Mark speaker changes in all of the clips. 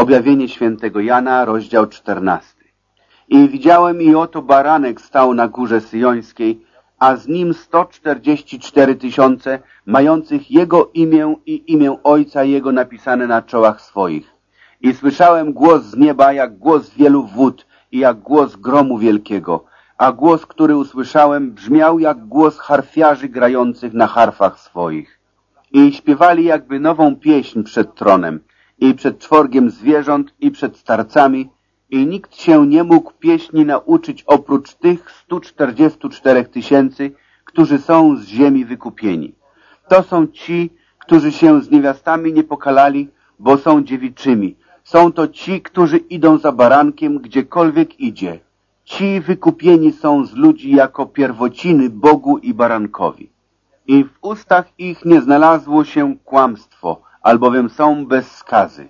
Speaker 1: Objawienie świętego Jana, rozdział 14. I widziałem i oto baranek stał na górze syjońskiej, a z nim 144 tysiące, mających jego imię i imię Ojca Jego napisane na czołach swoich. I słyszałem głos z nieba, jak głos wielu wód i jak głos gromu wielkiego, a głos, który usłyszałem, brzmiał jak głos harfiarzy grających na harfach swoich. I śpiewali jakby nową pieśń przed tronem, i przed czworgiem zwierząt, i przed starcami, i nikt się nie mógł pieśni nauczyć oprócz tych 144 tysięcy, którzy są z ziemi wykupieni. To są ci, którzy się z niewiastami nie pokalali, bo są dziewiczymi. Są to ci, którzy idą za barankiem, gdziekolwiek idzie. Ci wykupieni są z ludzi jako pierwociny Bogu i barankowi. I w ustach ich nie znalazło się kłamstwo, albowiem są bez skazy.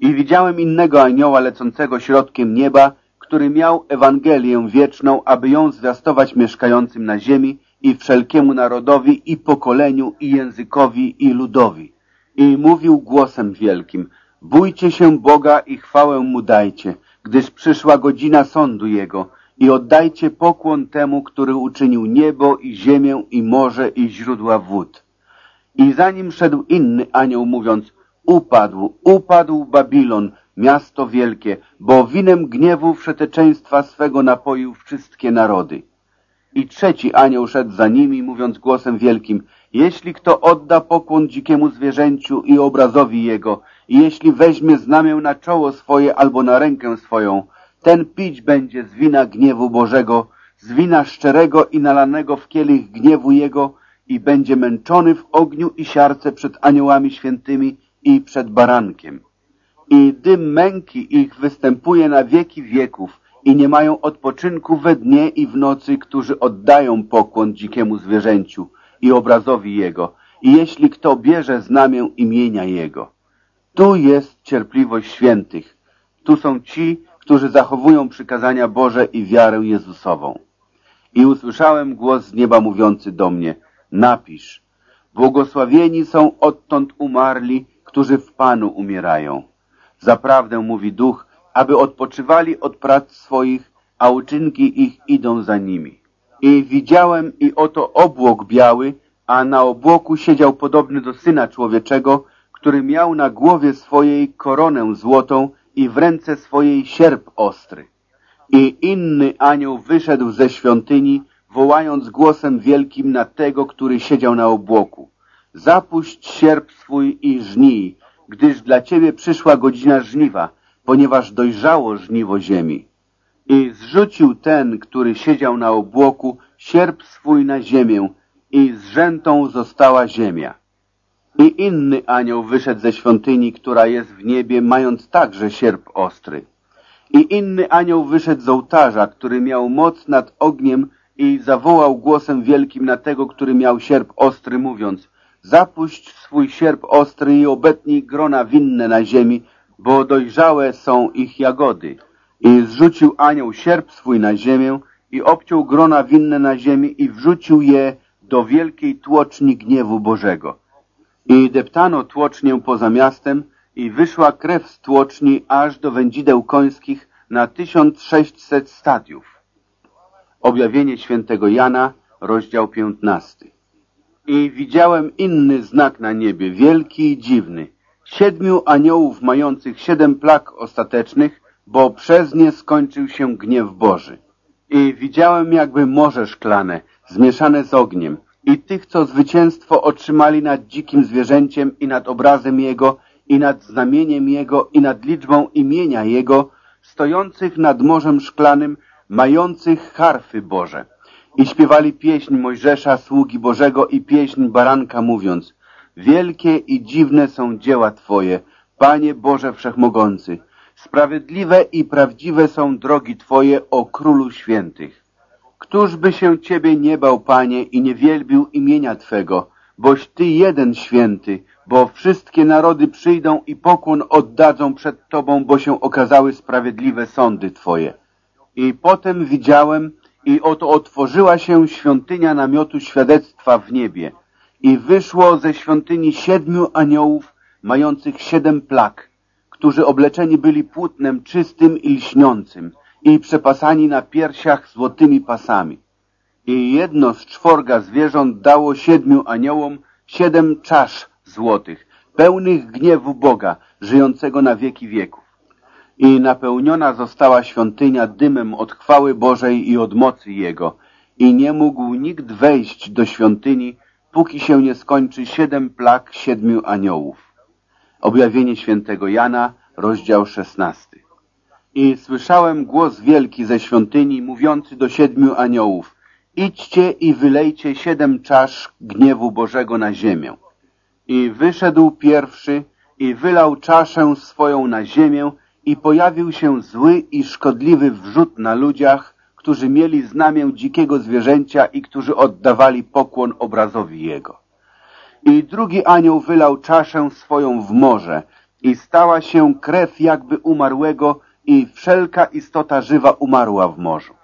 Speaker 1: I widziałem innego anioła lecącego środkiem nieba, który miał Ewangelię wieczną, aby ją zwiastować mieszkającym na ziemi i wszelkiemu narodowi i pokoleniu i językowi i ludowi. I mówił głosem wielkim, bójcie się Boga i chwałę Mu dajcie, gdyż przyszła godzina sądu Jego i oddajcie pokłon temu, który uczynił niebo i ziemię i morze i źródła wód. I za nim szedł inny anioł mówiąc, upadł, upadł Babilon, miasto wielkie, bo winem gniewu wszeteczeństwa swego napoił wszystkie narody. I trzeci anioł szedł za nimi, mówiąc głosem wielkim, jeśli kto odda pokłon dzikiemu zwierzęciu i obrazowi jego, i jeśli weźmie znamię na czoło swoje albo na rękę swoją, ten pić będzie z wina gniewu Bożego, z wina szczerego i nalanego w kielich gniewu Jego i będzie męczony w ogniu i siarce przed aniołami świętymi i przed barankiem. I dym męki ich występuje na wieki wieków i nie mają odpoczynku we dnie i w nocy, którzy oddają pokłon dzikiemu zwierzęciu i obrazowi Jego, i jeśli kto bierze znamię imienia Jego. Tu jest cierpliwość świętych. Tu są ci, którzy zachowują przykazania Boże i wiarę Jezusową. I usłyszałem głos z nieba mówiący do mnie, napisz, błogosławieni są odtąd umarli, którzy w Panu umierają. Zaprawdę mówi Duch, aby odpoczywali od prac swoich, a uczynki ich idą za nimi. I widziałem i oto obłok biały, a na obłoku siedział podobny do Syna Człowieczego, który miał na głowie swojej koronę złotą i w ręce swojej sierp ostry. I inny anioł wyszedł ze świątyni, wołając głosem wielkim na tego, który siedział na obłoku. Zapuść sierp swój i żnij, gdyż dla ciebie przyszła godzina żniwa, ponieważ dojrzało żniwo ziemi. I zrzucił ten, który siedział na obłoku, sierp swój na ziemię i zrzętą została ziemia. I inny anioł wyszedł ze świątyni, która jest w niebie, mając także sierp ostry. I inny anioł wyszedł z ołtarza, który miał moc nad ogniem i zawołał głosem wielkim na tego, który miał sierp ostry, mówiąc Zapuść swój sierp ostry i obetnij grona winne na ziemi, bo dojrzałe są ich jagody. I zrzucił anioł sierp swój na ziemię i obciął grona winne na ziemi i wrzucił je do wielkiej tłoczni gniewu Bożego. I deptano tłocznię poza miastem i wyszła krew z tłoczni aż do wędzideł końskich na 1600 stadiów. Objawienie świętego Jana, rozdział 15. I widziałem inny znak na niebie, wielki i dziwny. Siedmiu aniołów mających siedem plag ostatecznych, bo przez nie skończył się gniew Boży. I widziałem jakby morze szklane, zmieszane z ogniem, i tych, co zwycięstwo otrzymali nad dzikim zwierzęciem i nad obrazem jego, i nad znamieniem jego, i nad liczbą imienia jego, stojących nad morzem szklanym, mających harfy Boże. I śpiewali pieśń Mojżesza, sługi Bożego i pieśń Baranka, mówiąc Wielkie i dziwne są dzieła Twoje, Panie Boże Wszechmogący. Sprawiedliwe i prawdziwe są drogi Twoje, o Królu Świętych. Któż by się Ciebie nie bał, Panie, i nie wielbił imienia Twego, boś Ty jeden święty, bo wszystkie narody przyjdą i pokłon oddadzą przed Tobą, bo się okazały sprawiedliwe sądy Twoje. I potem widziałem, i oto otworzyła się świątynia namiotu świadectwa w niebie i wyszło ze świątyni siedmiu aniołów mających siedem plag, którzy obleczeni byli płótnem czystym i lśniącym i przepasani na piersiach złotymi pasami. I jedno z czworga zwierząt dało siedmiu aniołom siedem czasz złotych, pełnych gniewu Boga, żyjącego na wieki wieków. I napełniona została świątynia dymem od chwały Bożej i od mocy Jego. I nie mógł nikt wejść do świątyni, póki się nie skończy siedem plag siedmiu aniołów. Objawienie świętego Jana, rozdział szesnasty. I słyszałem głos wielki ze świątyni, mówiący do siedmiu aniołów, idźcie i wylejcie siedem czasz gniewu Bożego na ziemię. I wyszedł pierwszy i wylał czaszę swoją na ziemię i pojawił się zły i szkodliwy wrzut na ludziach, którzy mieli znamię dzikiego zwierzęcia i którzy oddawali pokłon obrazowi jego. I drugi anioł wylał czaszę swoją w morze i stała się krew jakby umarłego i wszelka istota żywa umarła w morzu.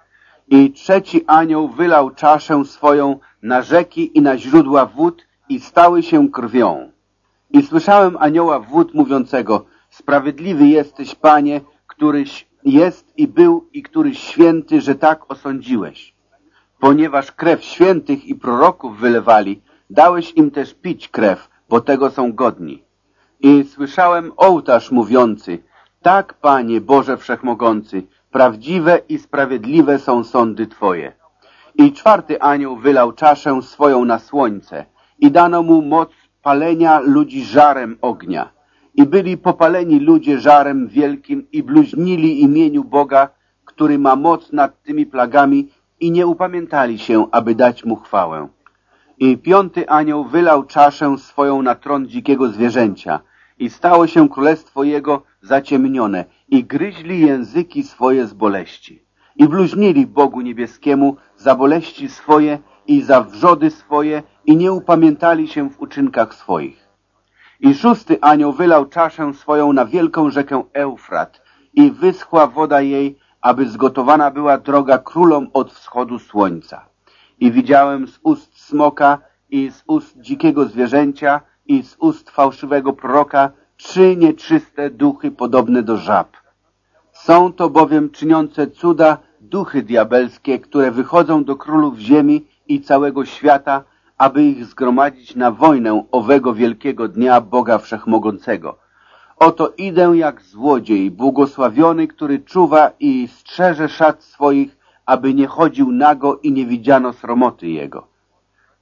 Speaker 1: I trzeci anioł wylał czaszę swoją na rzeki i na źródła wód i stały się krwią. I słyszałem anioła wód mówiącego, sprawiedliwy jesteś, Panie, któryś jest i był i któryś święty, że tak osądziłeś. Ponieważ krew świętych i proroków wylewali, dałeś im też pić krew, bo tego są godni. I słyszałem ołtarz mówiący, tak, Panie Boże Wszechmogący, prawdziwe i sprawiedliwe są sądy Twoje. I czwarty anioł wylał czaszę swoją na słońce i dano mu moc palenia ludzi żarem ognia. I byli popaleni ludzie żarem wielkim i bluźnili imieniu Boga, który ma moc nad tymi plagami i nie upamiętali się, aby dać mu chwałę. I piąty anioł wylał czaszę swoją na tron dzikiego zwierzęcia i stało się królestwo jego zaciemnione i gryźli języki swoje z boleści. I bluźnili Bogu niebieskiemu za boleści swoje i za wrzody swoje i nie upamiętali się w uczynkach swoich. I szósty anioł wylał czaszę swoją na wielką rzekę Eufrat i wyschła woda jej, aby zgotowana była droga królom od wschodu słońca. I widziałem z ust smoka i z ust dzikiego zwierzęcia i z ust fałszywego proroka trzy nieczyste duchy podobne do żab. Są to bowiem czyniące cuda duchy diabelskie, które wychodzą do królów ziemi i całego świata, aby ich zgromadzić na wojnę owego wielkiego dnia Boga Wszechmogącego. Oto idę jak złodziej, błogosławiony, który czuwa i strzeże szat swoich, aby nie chodził nago i nie widziano sromoty jego.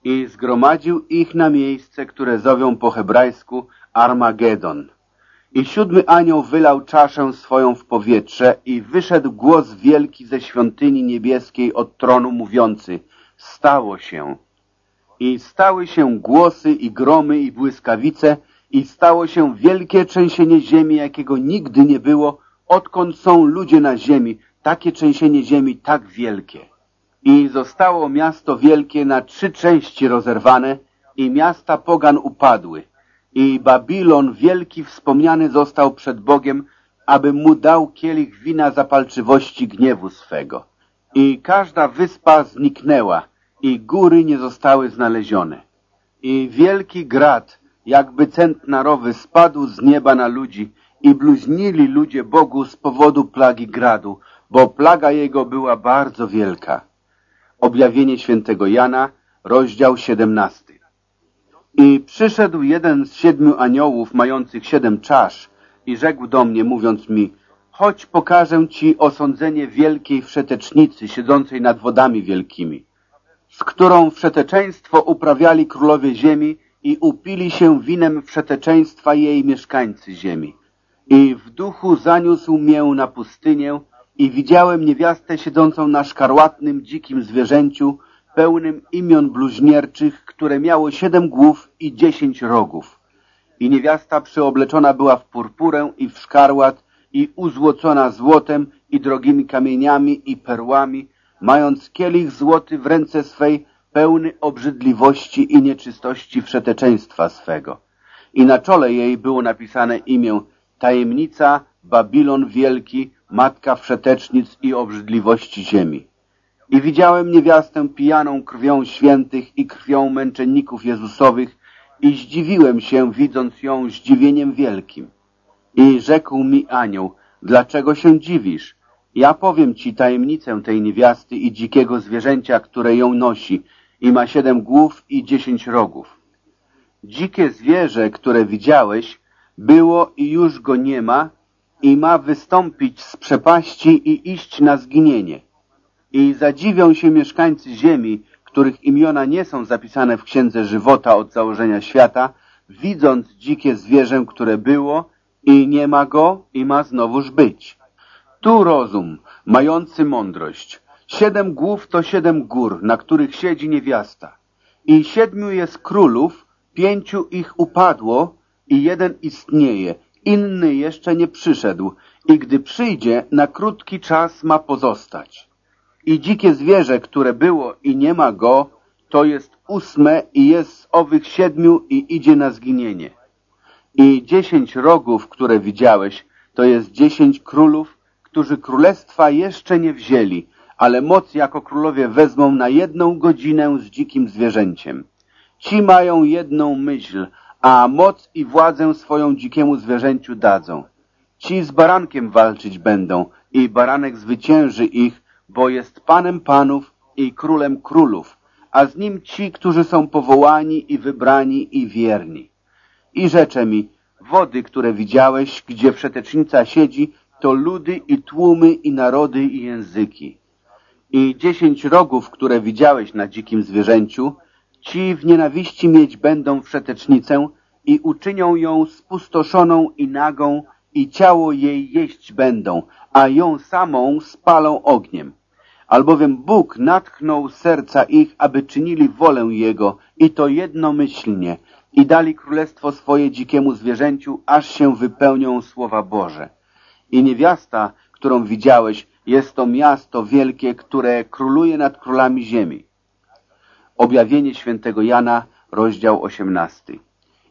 Speaker 1: I zgromadził ich na miejsce, które zowią po hebrajsku Armagedon. I siódmy anioł wylał czaszę swoją w powietrze i wyszedł głos wielki ze świątyni niebieskiej od tronu mówiący Stało się. I stały się głosy i gromy i błyskawice i stało się wielkie trzęsienie ziemi, jakiego nigdy nie było, odkąd są ludzie na ziemi, takie trzęsienie ziemi tak wielkie. I zostało miasto wielkie na trzy części rozerwane i miasta pogan upadły i Babilon wielki wspomniany został przed Bogiem, aby mu dał kielich wina zapalczywości gniewu swego. I każda wyspa zniknęła i góry nie zostały znalezione. I wielki grad, jakby centnarowy, spadł z nieba na ludzi i bluźnili ludzie Bogu z powodu plagi gradu, bo plaga jego była bardzo wielka. Objawienie świętego Jana, rozdział 17. I przyszedł jeden z siedmiu aniołów mających siedem czasz i rzekł do mnie, mówiąc mi, chodź pokażę ci osądzenie wielkiej wszetecznicy siedzącej nad wodami wielkimi, z którą wszeteczeństwo uprawiali królowie ziemi i upili się winem wszeteczeństwa jej mieszkańcy ziemi. I w duchu zaniósł mię na pustynię i widziałem niewiastę siedzącą na szkarłatnym, dzikim zwierzęciu, pełnym imion bluźnierczych, które miało siedem głów i dziesięć rogów. I niewiasta przyobleczona była w purpurę i w szkarłat i uzłocona złotem i drogimi kamieniami i perłami, mając kielich złoty w ręce swej, pełny obrzydliwości i nieczystości wszeteczeństwa swego. I na czole jej było napisane imię Tajemnica Babilon Wielki, Matka Wszetecznic i Obrzydliwości Ziemi. I widziałem niewiastę pijaną krwią świętych i krwią męczenników Jezusowych i zdziwiłem się, widząc ją zdziwieniem wielkim. I rzekł mi anioł, dlaczego się dziwisz? Ja powiem ci tajemnicę tej niewiasty i dzikiego zwierzęcia, które ją nosi i ma siedem głów i dziesięć rogów. Dzikie zwierzę, które widziałeś, było i już go nie ma i ma wystąpić z przepaści i iść na zginienie. I zadziwią się mieszkańcy ziemi, których imiona nie są zapisane w Księdze Żywota od założenia świata, widząc dzikie zwierzę, które było i nie ma go i ma znowuż być. Tu rozum, mający mądrość. Siedem głów to siedem gór, na których siedzi niewiasta. I siedmiu jest królów, pięciu ich upadło i jeden istnieje, inny jeszcze nie przyszedł i gdy przyjdzie, na krótki czas ma pozostać. I dzikie zwierzę, które było i nie ma go, to jest ósme i jest z owych siedmiu i idzie na zginienie. I dziesięć rogów, które widziałeś, to jest dziesięć królów, którzy królestwa jeszcze nie wzięli, ale moc jako królowie wezmą na jedną godzinę z dzikim zwierzęciem. Ci mają jedną myśl, a moc i władzę swoją dzikiemu zwierzęciu dadzą. Ci z barankiem walczyć będą i baranek zwycięży ich, bo jest panem panów i królem królów, a z nim ci, którzy są powołani i wybrani i wierni. I rzecze mi, wody, które widziałeś, gdzie wszetecznica siedzi, to ludy i tłumy i narody i języki. I dziesięć rogów, które widziałeś na dzikim zwierzęciu, ci w nienawiści mieć będą wszetecznicę i uczynią ją spustoszoną i nagą i ciało jej jeść będą, a ją samą spalą ogniem. Albowiem Bóg natchnął serca ich, aby czynili wolę Jego i to jednomyślnie i dali królestwo swoje dzikiemu zwierzęciu, aż się wypełnią słowa Boże. I niewiasta, którą widziałeś, jest to miasto wielkie, które króluje nad królami ziemi. Objawienie świętego Jana, rozdział 18.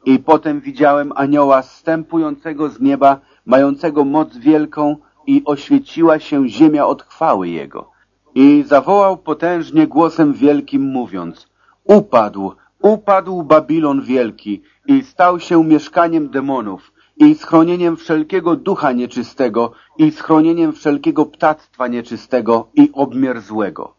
Speaker 1: I potem widziałem anioła zstępującego z nieba, mającego moc wielką i oświeciła się ziemia od chwały jego. I zawołał potężnie głosem wielkim, mówiąc Upadł, upadł Babilon wielki i stał się mieszkaniem demonów i schronieniem wszelkiego ducha nieczystego i schronieniem wszelkiego ptactwa nieczystego i obmierzłego.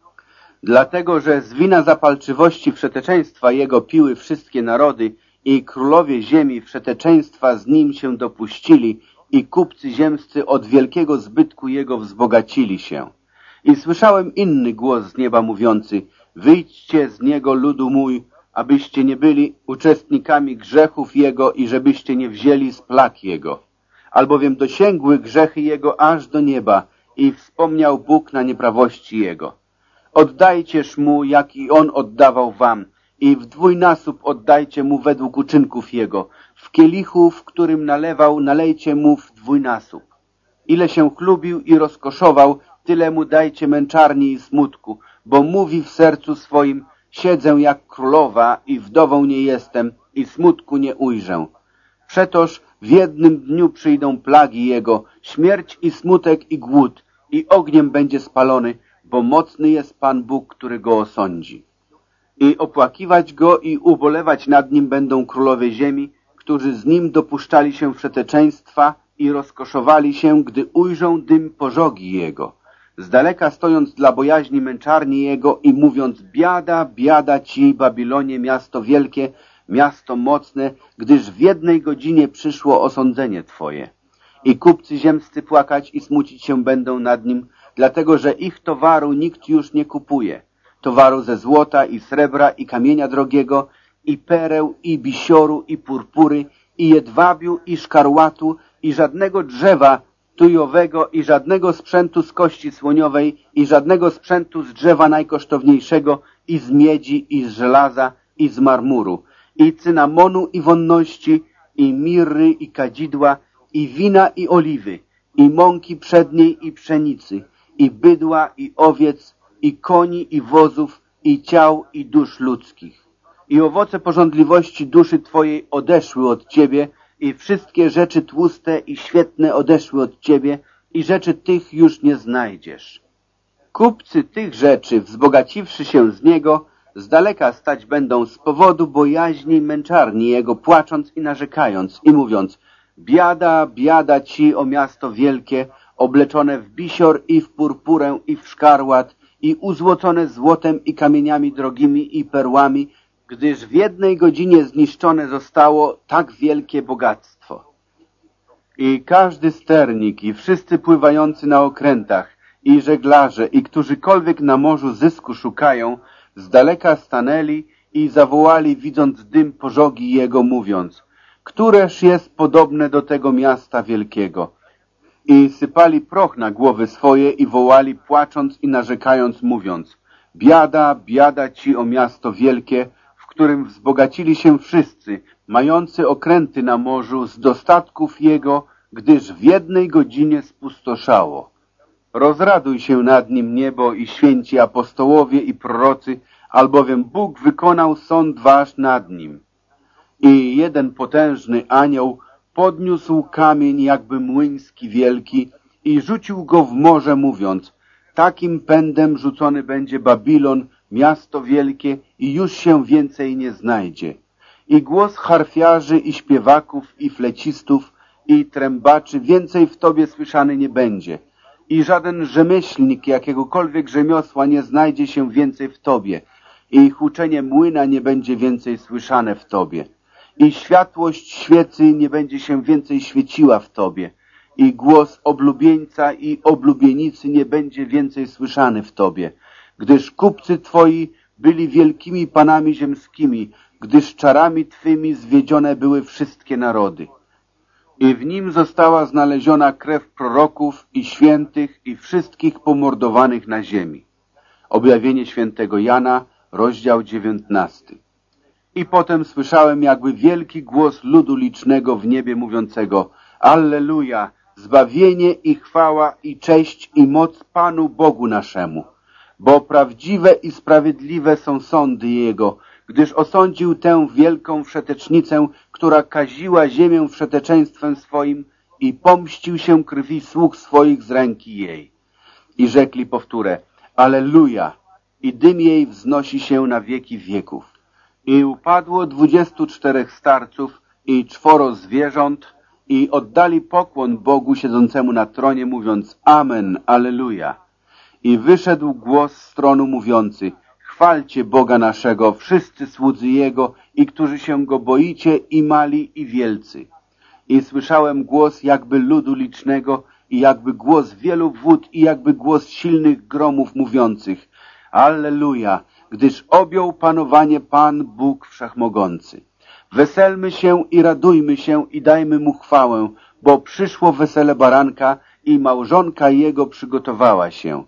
Speaker 1: Dlatego, że z wina zapalczywości wszeteczeństwa jego piły wszystkie narody i królowie ziemi wszeteczeństwa z nim się dopuścili i kupcy ziemscy od wielkiego zbytku jego wzbogacili się. I słyszałem inny głos z nieba mówiący, wyjdźcie z niego ludu mój, abyście nie byli uczestnikami grzechów Jego i żebyście nie wzięli z plag Jego. Albowiem dosięgły grzechy Jego aż do nieba i wspomniał Bóg na nieprawości Jego. Oddajcież Mu, jak i On oddawał wam i w dwójnasób oddajcie Mu według uczynków Jego. W kielichu, w którym nalewał, nalejcie Mu w dwójnasób. Ile się chlubił i rozkoszował, tyle Mu dajcie męczarni i smutku, bo mówi w sercu swoim, Siedzę jak królowa i wdową nie jestem i smutku nie ujrzę. Przetoż w jednym dniu przyjdą plagi Jego, śmierć i smutek i głód i ogniem będzie spalony, bo mocny jest Pan Bóg, który go osądzi. I opłakiwać go i ubolewać nad nim będą królowie ziemi, którzy z nim dopuszczali się przeteczeństwa i rozkoszowali się, gdy ujrzą dym pożogi jego z daleka stojąc dla bojaźni męczarni jego i mówiąc biada, biada ci, Babilonie, miasto wielkie, miasto mocne, gdyż w jednej godzinie przyszło osądzenie twoje. I kupcy ziemscy płakać i smucić się będą nad nim, dlatego że ich towaru nikt już nie kupuje. Towaru ze złota i srebra i kamienia drogiego, i pereł, i bisioru, i purpury, i jedwabiu, i szkarłatu, i żadnego drzewa tujowego i żadnego sprzętu z kości słoniowej i żadnego sprzętu z drzewa najkosztowniejszego i z miedzi i z żelaza i z marmuru i cynamonu i wonności i mirry i kadzidła i wina i oliwy i mąki przedniej i pszenicy i bydła i owiec i koni i wozów i ciał i dusz ludzkich. I owoce porządliwości duszy Twojej odeszły od Ciebie, i wszystkie rzeczy tłuste i świetne odeszły od ciebie i rzeczy tych już nie znajdziesz. Kupcy tych rzeczy, wzbogaciwszy się z niego, z daleka stać będą z powodu bojaźni męczarni jego, płacząc i narzekając i mówiąc, Biada, biada ci, o miasto wielkie, obleczone w bisior i w purpurę i w szkarłat i uzłocone złotem i kamieniami drogimi i perłami, gdyż w jednej godzinie zniszczone zostało tak wielkie bogactwo. I każdy sternik i wszyscy pływający na okrętach i żeglarze i którzykolwiek na morzu zysku szukają, z daleka stanęli i zawołali, widząc dym pożogi jego, mówiąc, któreż jest podobne do tego miasta wielkiego. I sypali proch na głowy swoje i wołali, płacząc i narzekając, mówiąc, biada, biada ci o miasto wielkie, którym wzbogacili się wszyscy, mający okręty na morzu z dostatków jego, gdyż w jednej godzinie spustoszało. Rozraduj się nad nim niebo i święci apostołowie i prorocy, albowiem Bóg wykonał sąd wasz nad nim. I jeden potężny anioł podniósł kamień jakby młyński wielki i rzucił go w morze, mówiąc, takim pędem rzucony będzie Babilon, miasto wielkie i już się więcej nie znajdzie. I głos harfiarzy i śpiewaków i flecistów i trębaczy więcej w tobie słyszany nie będzie. I żaden rzemieślnik jakiegokolwiek rzemiosła nie znajdzie się więcej w tobie. I huczenie młyna nie będzie więcej słyszane w tobie i światłość świecy nie będzie się więcej świeciła w Tobie i głos oblubieńca i oblubienicy nie będzie więcej słyszany w Tobie, gdyż kupcy Twoi byli wielkimi panami ziemskimi, gdyż czarami Twymi zwiedzione były wszystkie narody. I w nim została znaleziona krew proroków i świętych i wszystkich pomordowanych na ziemi. Objawienie świętego Jana, rozdział dziewiętnasty. I potem słyszałem jakby wielki głos ludu licznego w niebie mówiącego Alleluja, zbawienie i chwała i cześć i moc Panu Bogu naszemu, bo prawdziwe i sprawiedliwe są sądy Jego, gdyż osądził tę wielką wszetecznicę, która kaziła ziemię wszeteczeństwem swoim i pomścił się krwi sług swoich z ręki jej. I rzekli powtórę, Alleluja, i dym jej wznosi się na wieki wieków. I upadło dwudziestu czterech starców i czworo zwierząt i oddali pokłon Bogu siedzącemu na tronie, mówiąc Amen, Aleluja. I wyszedł głos z tronu mówiący Chwalcie Boga naszego, wszyscy słudzy Jego i którzy się Go boicie, i mali, i wielcy. I słyszałem głos jakby ludu licznego i jakby głos wielu wód i jakby głos silnych gromów mówiących Alleluja, gdyż objął panowanie Pan Bóg Wszechmogący. Weselmy się i radujmy się i dajmy Mu chwałę, bo przyszło wesele baranka i małżonka Jego przygotowała się.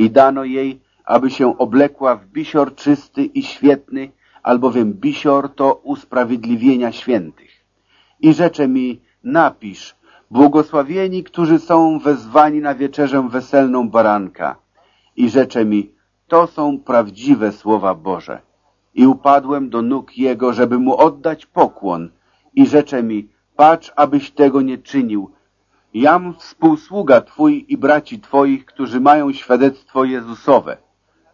Speaker 1: I dano jej, aby się oblekła w bisior czysty i świetny, albowiem bisior to usprawiedliwienia świętych. I rzecze mi, napisz, błogosławieni, którzy są wezwani na wieczerzę weselną baranka. I rzecze mi, to są prawdziwe słowa Boże. I upadłem do nóg Jego, żeby Mu oddać pokłon i rzecze mi, patrz, abyś tego nie czynił. Jam współsługa Twój i braci Twoich, którzy mają świadectwo Jezusowe.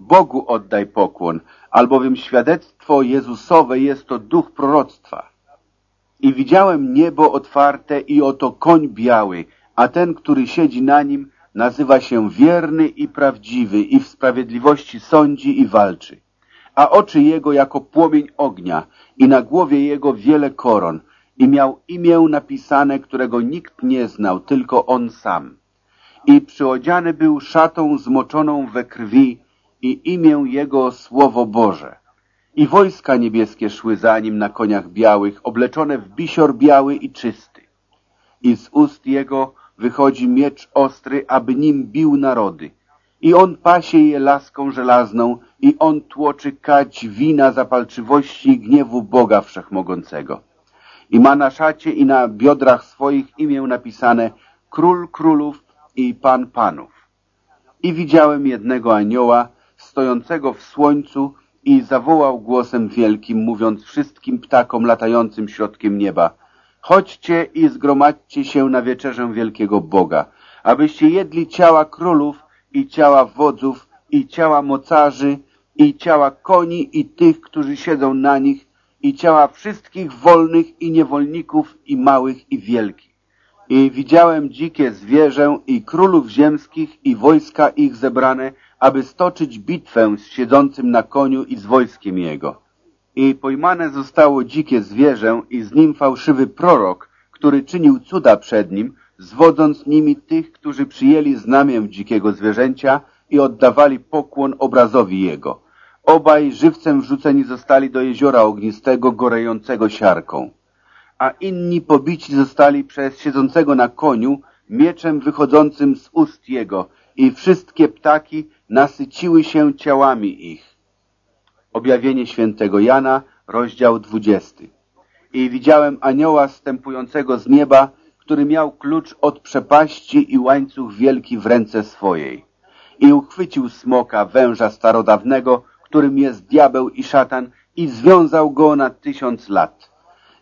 Speaker 1: Bogu oddaj pokłon, albowiem świadectwo Jezusowe jest to duch proroctwa. I widziałem niebo otwarte i oto koń biały, a ten, który siedzi na nim, nazywa się wierny i prawdziwy i w sprawiedliwości sądzi i walczy. A oczy jego jako płomień ognia i na głowie jego wiele koron i miał imię napisane, którego nikt nie znał, tylko on sam. I przyodziany był szatą zmoczoną we krwi i imię jego Słowo Boże. I wojska niebieskie szły za nim na koniach białych, obleczone w bisior biały i czysty. I z ust jego wychodzi miecz ostry, aby nim bił narody. I on pasie je laską żelazną i on tłoczy kać wina zapalczywości i gniewu Boga Wszechmogącego. I ma na szacie i na biodrach swoich imię napisane Król Królów i Pan Panów. I widziałem jednego anioła stojącego w słońcu i zawołał głosem wielkim, mówiąc wszystkim ptakom latającym środkiem nieba – Chodźcie i zgromadźcie się na wieczerzę wielkiego Boga, abyście jedli ciała królów i ciała wodzów i ciała mocarzy i ciała koni i tych, którzy siedzą na nich i ciała wszystkich wolnych i niewolników i małych i wielkich. I widziałem dzikie zwierzę i królów ziemskich i wojska ich zebrane, aby stoczyć bitwę z siedzącym na koniu i z wojskiem jego. I pojmane zostało dzikie zwierzę i z nim fałszywy prorok, który czynił cuda przed nim, zwodząc nimi tych, którzy przyjęli znamię dzikiego zwierzęcia i oddawali pokłon obrazowi jego. Obaj żywcem wrzuceni zostali do jeziora ognistego, gorejącego siarką. A inni pobici zostali przez siedzącego na koniu mieczem wychodzącym z ust jego i wszystkie ptaki nasyciły się ciałami ich. Objawienie świętego Jana, rozdział 20. I widziałem anioła stępującego z nieba, który miał klucz od przepaści i łańcuch wielki w ręce swojej. I uchwycił smoka, węża starodawnego, którym jest diabeł i szatan, i związał go na tysiąc lat.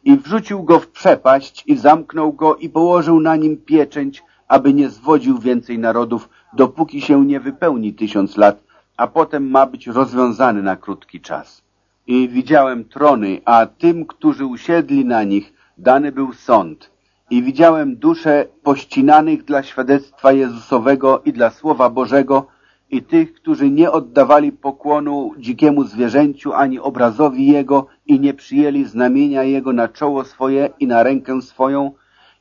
Speaker 1: I wrzucił go w przepaść i zamknął go i położył na nim pieczęć, aby nie zwodził więcej narodów, dopóki się nie wypełni tysiąc lat, a potem ma być rozwiązany na krótki czas. I widziałem trony, a tym, którzy usiedli na nich, dany był sąd. I widziałem dusze pościnanych dla świadectwa Jezusowego i dla Słowa Bożego i tych, którzy nie oddawali pokłonu dzikiemu zwierzęciu ani obrazowi Jego i nie przyjęli znamienia Jego na czoło swoje i na rękę swoją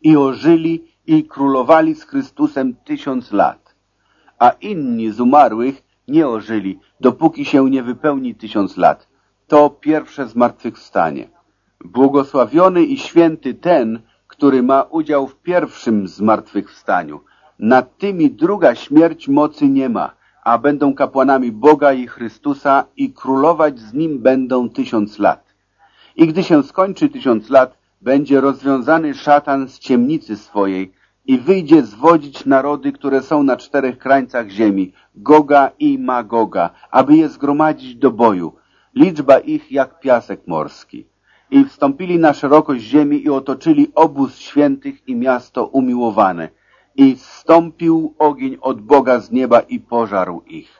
Speaker 1: i ożyli i królowali z Chrystusem tysiąc lat. A inni z umarłych nie ożyli, dopóki się nie wypełni tysiąc lat. To pierwsze zmartwychwstanie. Błogosławiony i święty ten, który ma udział w pierwszym zmartwychwstaniu. Nad tymi druga śmierć mocy nie ma, a będą kapłanami Boga i Chrystusa i królować z Nim będą tysiąc lat. I gdy się skończy tysiąc lat, będzie rozwiązany szatan z ciemnicy swojej i wyjdzie zwodzić narody, które są na czterech krańcach ziemi, Goga i Magoga, aby je zgromadzić do boju. Liczba ich jak piasek morski. I wstąpili na szerokość ziemi i otoczyli obóz świętych i miasto umiłowane. I zstąpił ogień od Boga z nieba i pożarł ich.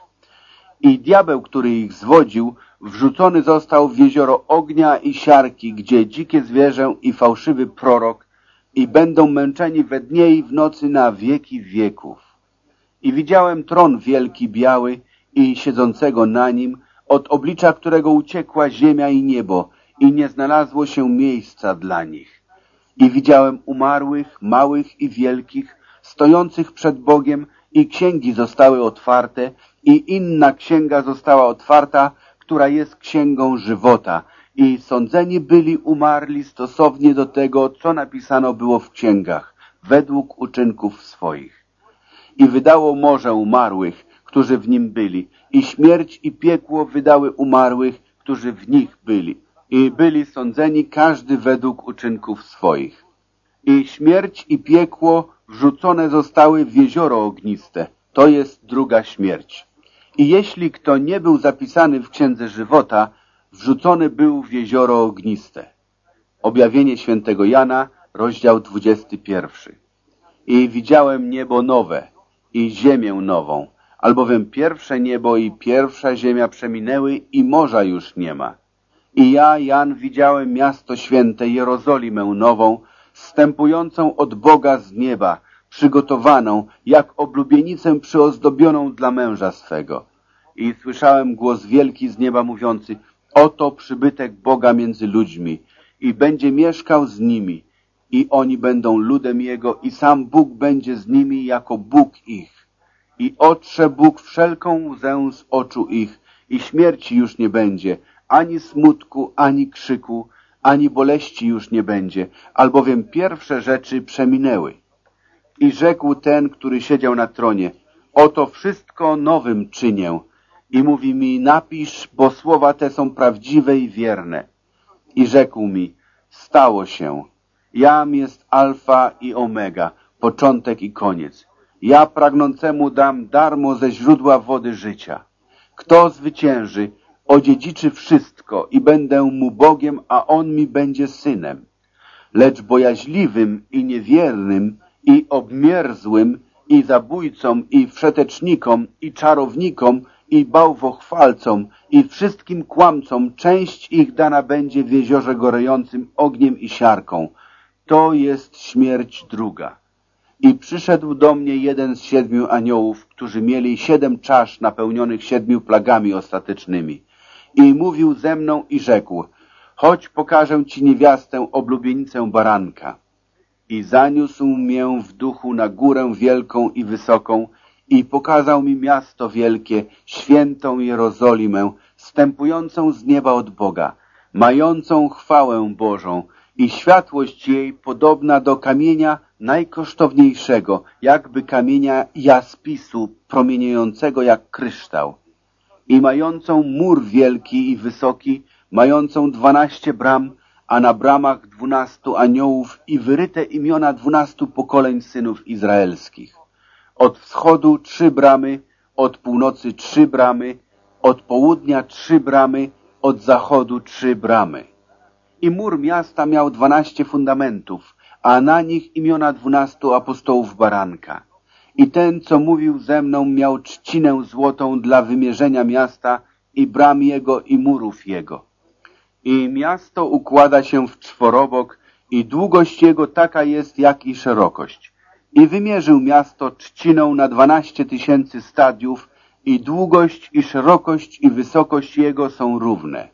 Speaker 1: I diabeł, który ich zwodził, wrzucony został w jezioro ognia i siarki, gdzie dzikie zwierzę i fałszywy prorok i będą męczeni we dnie i w nocy na wieki wieków. I widziałem tron wielki biały i siedzącego na nim, od oblicza którego uciekła ziemia i niebo i nie znalazło się miejsca dla nich. I widziałem umarłych, małych i wielkich, stojących przed Bogiem i księgi zostały otwarte i inna księga została otwarta, która jest księgą żywota i sądzeni byli umarli stosownie do tego, co napisano było w księgach, według uczynków swoich. I wydało morze umarłych, którzy w nim byli, i śmierć i piekło wydały umarłych, którzy w nich byli, i byli sądzeni każdy według uczynków swoich. I śmierć i piekło wrzucone zostały w jezioro ogniste, to jest druga śmierć. I jeśli kto nie był zapisany w Księdze Żywota, wrzucony był w jezioro ogniste. Objawienie świętego Jana, rozdział 21. I widziałem niebo nowe i ziemię nową, albowiem pierwsze niebo i pierwsza ziemia przeminęły i morza już nie ma. I ja, Jan, widziałem miasto święte, Jerozolimę nową, wstępującą od Boga z nieba, przygotowaną, jak oblubienicę przyozdobioną dla męża swego. I słyszałem głos wielki z nieba mówiący, oto przybytek Boga między ludźmi i będzie mieszkał z nimi i oni będą ludem Jego i sam Bóg będzie z nimi jako Bóg ich. I otrze Bóg wszelką łzę z oczu ich i śmierci już nie będzie, ani smutku, ani krzyku, ani boleści już nie będzie, albowiem pierwsze rzeczy przeminęły. I rzekł ten, który siedział na tronie, oto wszystko nowym czynię. I mówi mi, napisz, bo słowa te są prawdziwe i wierne. I rzekł mi, stało się. Jam jest alfa i omega, początek i koniec. Ja pragnącemu dam darmo ze źródła wody życia. Kto zwycięży, odziedziczy wszystko i będę mu Bogiem, a on mi będzie synem. Lecz bojaźliwym i niewiernym i obmierzłym i zabójcom i wszetecznikom i czarownikom i bałwochwalcom i wszystkim kłamcom część ich dana będzie w jeziorze gorejącym ogniem i siarką. To jest śmierć druga. I przyszedł do mnie jeden z siedmiu aniołów, którzy mieli siedem czasz napełnionych siedmiu plagami ostatecznymi. I mówił ze mną i rzekł, chodź pokażę ci niewiastę, oblubienicę baranka. I zaniósł mię w duchu na górę wielką i wysoką i pokazał mi miasto wielkie, świętą Jerozolimę, stępującą z nieba od Boga, mającą chwałę Bożą i światłość jej podobna do kamienia najkosztowniejszego, jakby kamienia jaspisu, promieniejącego jak kryształ. I mającą mur wielki i wysoki, mającą dwanaście bram, a na bramach dwunastu aniołów i wyryte imiona dwunastu pokoleń synów izraelskich. Od wschodu trzy bramy, od północy trzy bramy, od południa trzy bramy, od zachodu trzy bramy. I mur miasta miał dwanaście fundamentów, a na nich imiona dwunastu apostołów baranka. I ten, co mówił ze mną, miał trzcinę złotą dla wymierzenia miasta i bram jego i murów jego. I miasto układa się w czworobok i długość jego taka jest, jak i szerokość. I wymierzył miasto trzciną na dwanaście tysięcy stadiów i długość i szerokość i wysokość jego są równe.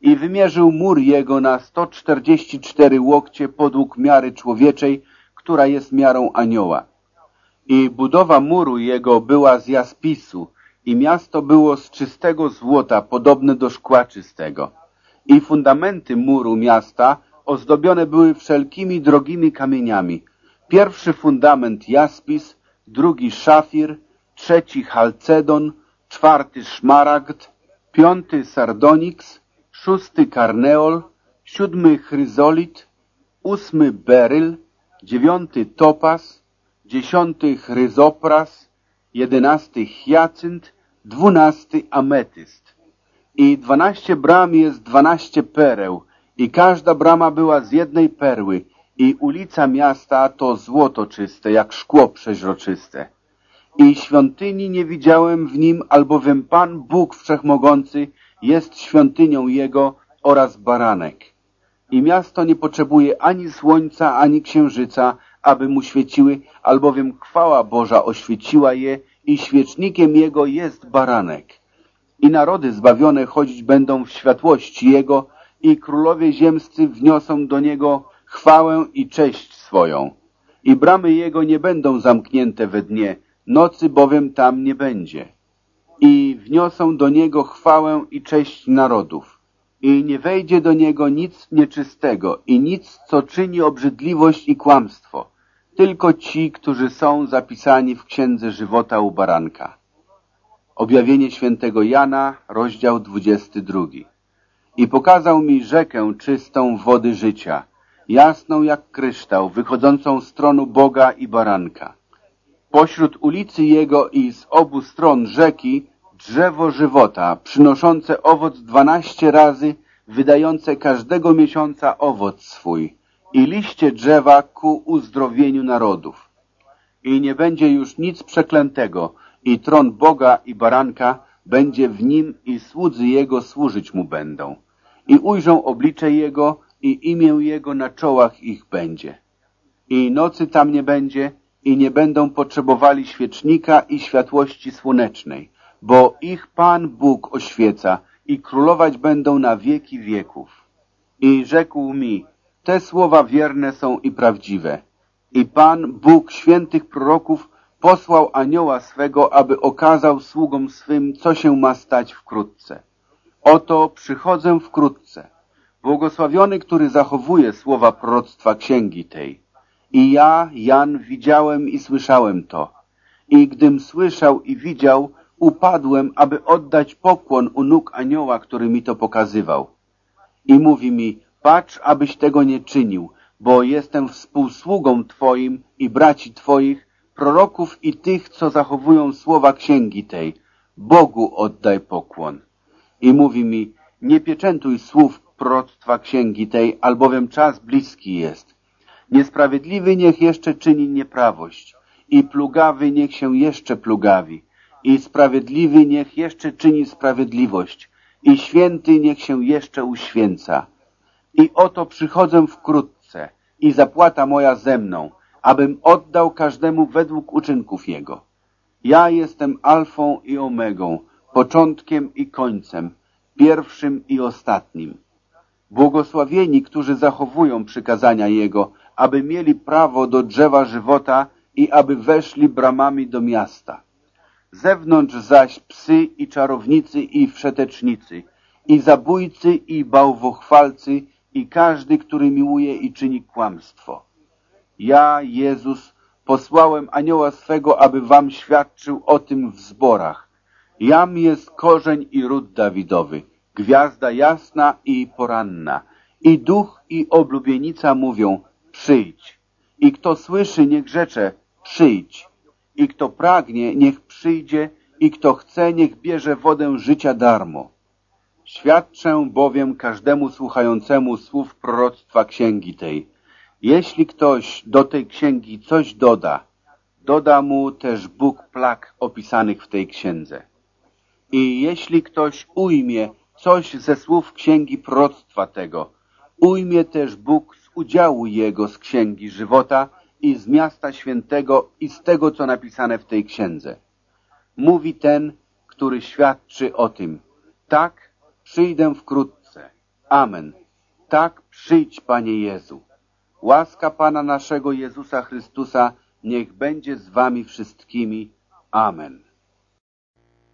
Speaker 1: I wymierzył mur jego na sto czterdzieści cztery łokcie podług miary człowieczej, która jest miarą anioła. I budowa muru jego była z jaspisu i miasto było z czystego złota, podobne do szkła czystego. I fundamenty muru miasta ozdobione były wszelkimi drogimi kamieniami, Pierwszy fundament jaspis, drugi szafir, trzeci halcedon, czwarty szmaragd, piąty sardoniks, szósty karneol, siódmy chryzolit, ósmy beryl, dziewiąty topas, dziesiąty chryzopras, jedenasty hiacynt, dwunasty ametyst. I dwanaście bram jest dwanaście pereł i każda brama była z jednej perły i ulica miasta to złoto czyste, jak szkło przeźroczyste. I świątyni nie widziałem w nim, albowiem Pan Bóg Wszechmogący jest świątynią Jego oraz baranek. I miasto nie potrzebuje ani słońca, ani księżyca, aby mu świeciły, albowiem chwała Boża oświeciła je i świecznikiem Jego jest baranek. I narody zbawione chodzić będą w światłości Jego i królowie ziemscy wniosą do Niego chwałę i cześć swoją. I bramy Jego nie będą zamknięte we dnie, nocy bowiem tam nie będzie. I wniosą do Niego chwałę i cześć narodów. I nie wejdzie do Niego nic nieczystego i nic, co czyni obrzydliwość i kłamstwo, tylko ci, którzy są zapisani w Księdze Żywota u Baranka. Objawienie świętego Jana, rozdział 22. I pokazał mi rzekę czystą wody życia, jasną jak kryształ, wychodzącą z tronu Boga i baranka. Pośród ulicy jego i z obu stron rzeki drzewo żywota, przynoszące owoc dwanaście razy, wydające każdego miesiąca owoc swój i liście drzewa ku uzdrowieniu narodów. I nie będzie już nic przeklętego i tron Boga i baranka będzie w nim i słudzy Jego służyć Mu będą. I ujrzą oblicze Jego i imię Jego na czołach ich będzie. I nocy tam nie będzie i nie będą potrzebowali świecznika i światłości słonecznej, bo ich Pan Bóg oświeca i królować będą na wieki wieków. I rzekł mi, te słowa wierne są i prawdziwe. I Pan Bóg świętych proroków posłał anioła swego, aby okazał sługom swym, co się ma stać wkrótce. Oto przychodzę wkrótce. Błogosławiony, który zachowuje słowa proroctwa księgi tej. I ja, Jan, widziałem i słyszałem to. I gdym słyszał i widział, upadłem, aby oddać pokłon u nóg anioła, który mi to pokazywał. I mówi mi, patrz, abyś tego nie czynił, bo jestem współsługą Twoim i braci Twoich, proroków i tych, co zachowują słowa księgi tej. Bogu oddaj pokłon. I mówi mi, nie pieczętuj słów proroctwa księgi tej, albowiem czas bliski jest. Niesprawiedliwy niech jeszcze czyni nieprawość i plugawy niech się jeszcze plugawi i sprawiedliwy niech jeszcze czyni sprawiedliwość i święty niech się jeszcze uświęca. I oto przychodzę wkrótce i zapłata moja ze mną, abym oddał każdemu według uczynków jego. Ja jestem alfą i omegą, początkiem i końcem, pierwszym i ostatnim. Błogosławieni, którzy zachowują przykazania Jego, aby mieli prawo do drzewa żywota i aby weszli bramami do miasta. Zewnątrz zaś psy i czarownicy i wszetecznicy, i zabójcy i bałwochwalcy i każdy, który miłuje i czyni kłamstwo. Ja, Jezus, posłałem anioła swego, aby wam świadczył o tym w zborach. Jam jest korzeń i ród Dawidowy, gwiazda jasna i poranna. I duch i oblubienica mówią, przyjdź. I kto słyszy, niech rzecze, przyjdź. I kto pragnie, niech przyjdzie. I kto chce, niech bierze wodę życia darmo. Świadczę bowiem każdemu słuchającemu słów proroctwa księgi tej. Jeśli ktoś do tej księgi coś doda, doda mu też Bóg plag opisanych w tej księdze. I jeśli ktoś ujmie coś ze słów księgi proroctwa tego, ujmie też Bóg z udziału jego z księgi żywota i z miasta świętego i z tego, co napisane w tej księdze. Mówi ten, który świadczy o tym. Tak, przyjdę wkrótce. Amen. Tak, przyjdź, Panie Jezu. Łaska Pana naszego Jezusa Chrystusa niech będzie z wami wszystkimi. Amen.